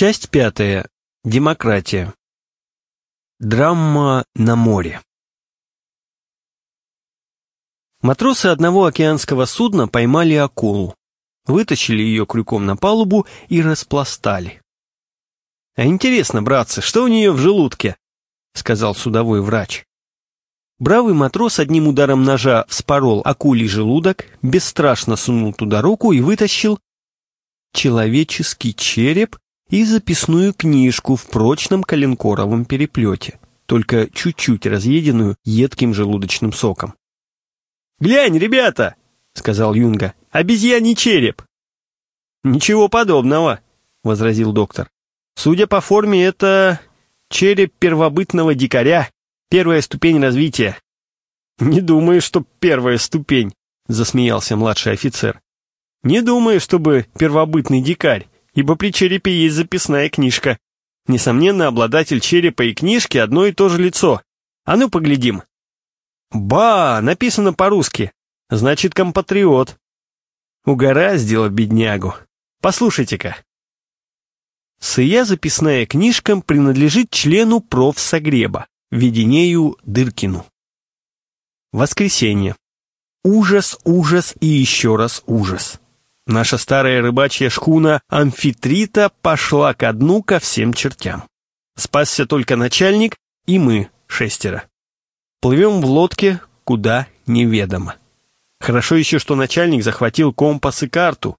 Часть пятая. Демократия. Драма на море. Матросы одного океанского судна поймали акулу, вытащили ее крюком на палубу и распластали. «А интересно, братцы, что у нее в желудке?» — сказал судовой врач. Бравый матрос одним ударом ножа вспорол акулий желудок, бесстрашно сунул туда руку и вытащил человеческий череп и записную книжку в прочном коленкоровом переплете, только чуть-чуть разъеденную едким желудочным соком. «Глянь, ребята!» — сказал Юнга. «Обезьяний череп!» «Ничего подобного», — возразил доктор. «Судя по форме, это череп первобытного дикаря, первая ступень развития». «Не думаю, что первая ступень», — засмеялся младший офицер. «Не думаю, чтобы первобытный дикарь ибо при черепе есть записная книжка. Несомненно, обладатель черепа и книжки одно и то же лицо. А ну поглядим. Ба, написано по-русски. Значит, компатриот. Угораздило беднягу. Послушайте-ка. Сыя записная книжка принадлежит члену профсогреба, Веденею Дыркину. Воскресенье. Ужас, ужас и еще раз ужас. Наша старая рыбачья шхуна «Амфитрита» пошла ко дну ко всем чертям. Спасся только начальник и мы, шестеро. Плывем в лодке, куда неведомо. Хорошо еще, что начальник захватил компас и карту.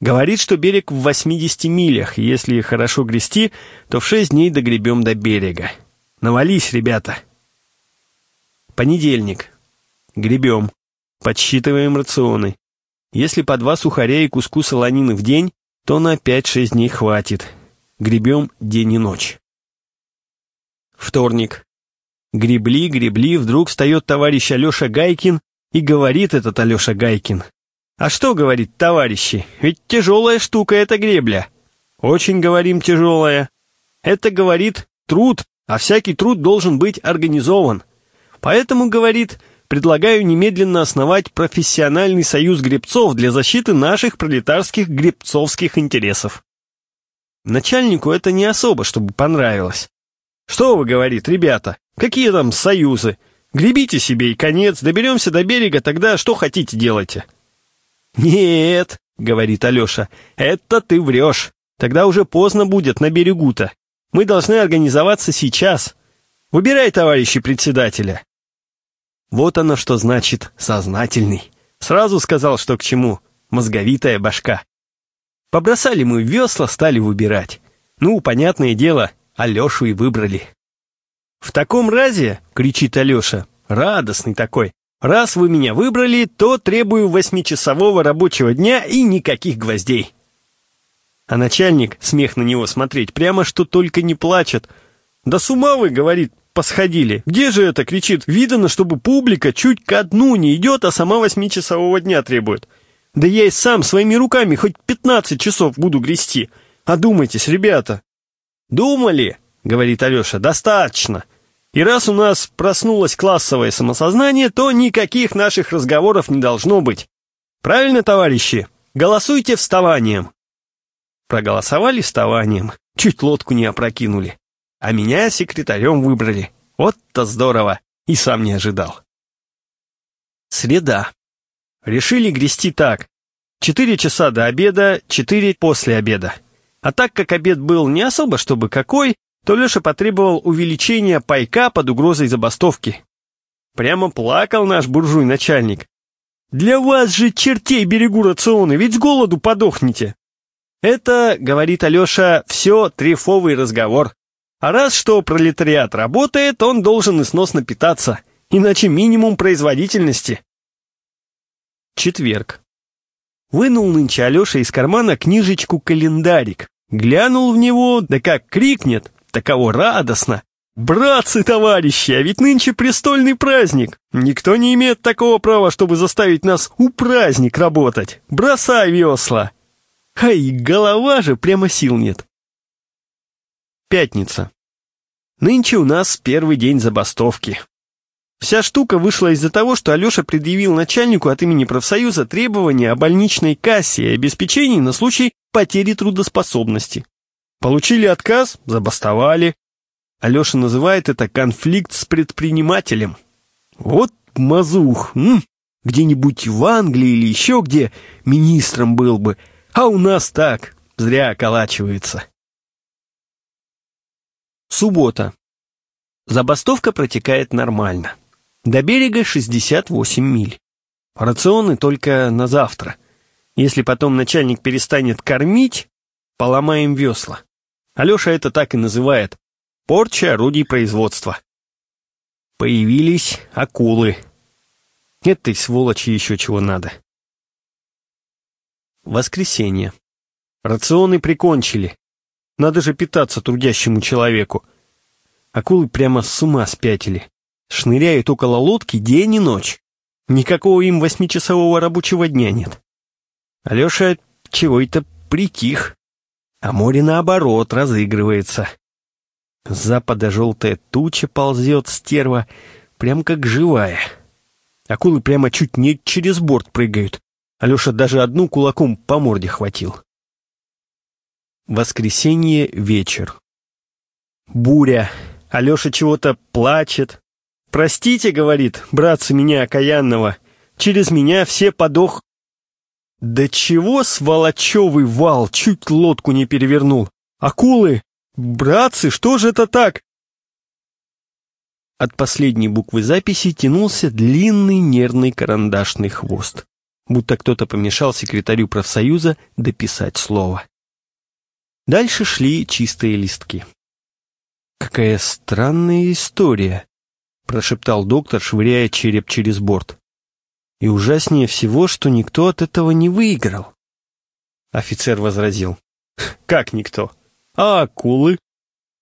Говорит, что берег в 80 милях, если хорошо грести, то в 6 дней догребем до берега. Навались, ребята. Понедельник. Гребем. Подсчитываем рационы. Если по два сухаря и куску солонины в день, то на 5-6 дней хватит. Гребем день и ночь. Вторник. Гребли, гребли, вдруг встает товарищ Алеша Гайкин и говорит этот Алеша Гайкин. А что, говорит, товарищи, ведь тяжелая штука эта гребля. Очень, говорим, тяжелая. Это, говорит, труд, а всякий труд должен быть организован. Поэтому, говорит, предлагаю немедленно основать профессиональный союз гребцов для защиты наших пролетарских гребцовских интересов. Начальнику это не особо, чтобы понравилось. Что вы, говорит, ребята, какие там союзы? Гребите себе и конец, доберемся до берега, тогда что хотите делайте. Нет, говорит Алеша, это ты врешь. Тогда уже поздно будет на берегу-то. Мы должны организоваться сейчас. Выбирай, товарищи председателя. Вот оно что значит «сознательный». Сразу сказал, что к чему. Мозговитая башка. Побросали мы весла, стали выбирать. Ну, понятное дело, Алешу и выбрали. «В таком разе», — кричит Алеша, радостный такой, «раз вы меня выбрали, то требую восьмичасового рабочего дня и никаких гвоздей». А начальник, смех на него смотреть, прямо что только не плачет. «Да с ума вы, — говорит, посходили. Где же это, кричит, видано, чтобы публика чуть ко дну не идет, а сама восьмичасового дня требует. Да я и сам своими руками хоть пятнадцать часов буду грести. Одумайтесь, ребята. Думали, говорит Алеша, достаточно. И раз у нас проснулось классовое самосознание, то никаких наших разговоров не должно быть. Правильно, товарищи? Голосуйте вставанием. Проголосовали вставанием, чуть лодку не опрокинули. А меня секретарем выбрали. Вот-то здорово. И сам не ожидал. Среда. Решили грести так. Четыре часа до обеда, четыре после обеда. А так как обед был не особо чтобы какой, то Леша потребовал увеличения пайка под угрозой забастовки. Прямо плакал наш буржуй-начальник. «Для вас же чертей берегу рационы, ведь с голоду подохнете!» «Это, — говорит Алеша, — все трефовый разговор. А раз что пролетариат работает, он должен и сносно питаться, иначе минимум производительности. Четверг. Вынул нынче Алеша из кармана книжечку-календарик. Глянул в него, да как крикнет, таково радостно. «Братцы-товарищи, а ведь нынче престольный праздник! Никто не имеет такого права, чтобы заставить нас у праздник работать! Бросай весла!» Ай, голова же, прямо сил нет. Пятница. Нынче у нас первый день забастовки. Вся штука вышла из-за того, что Алеша предъявил начальнику от имени профсоюза требования о больничной кассе и обеспечении на случай потери трудоспособности. Получили отказ, забастовали. Алеша называет это конфликт с предпринимателем. Вот мазух, где-нибудь в Англии или еще где министром был бы, а у нас так, зря околачивается. Суббота. Забастовка протекает нормально. До берега 68 миль. Рационы только на завтра. Если потом начальник перестанет кормить, поломаем весла. Алеша это так и называет. Порча орудий производства. Появились акулы. Этой сволочи еще чего надо. Воскресенье. Рационы прикончили. Надо же питаться трудящему человеку. Акулы прямо с ума спятили. Шныряют около лодки день и ночь. Никакого им восьмичасового рабочего дня нет. Алеша чего-то притих, а море наоборот разыгрывается. С запада желтая туча ползет, стерва, прям как живая. Акулы прямо чуть не через борт прыгают. Алеша даже одну кулаком по морде хватил. Воскресенье вечер. Буря. Алеша чего-то плачет. «Простите, — говорит, — братцы меня окаянного, через меня все подох...» «Да чего сволочевый вал чуть лодку не перевернул? Акулы! Братцы, что же это так?» От последней буквы записи тянулся длинный нервный карандашный хвост, будто кто-то помешал секретарю профсоюза дописать слово. Дальше шли чистые листки. «Какая странная история», — прошептал доктор, швыряя череп через борт. «И ужаснее всего, что никто от этого не выиграл». Офицер возразил. «Как никто? А акулы?»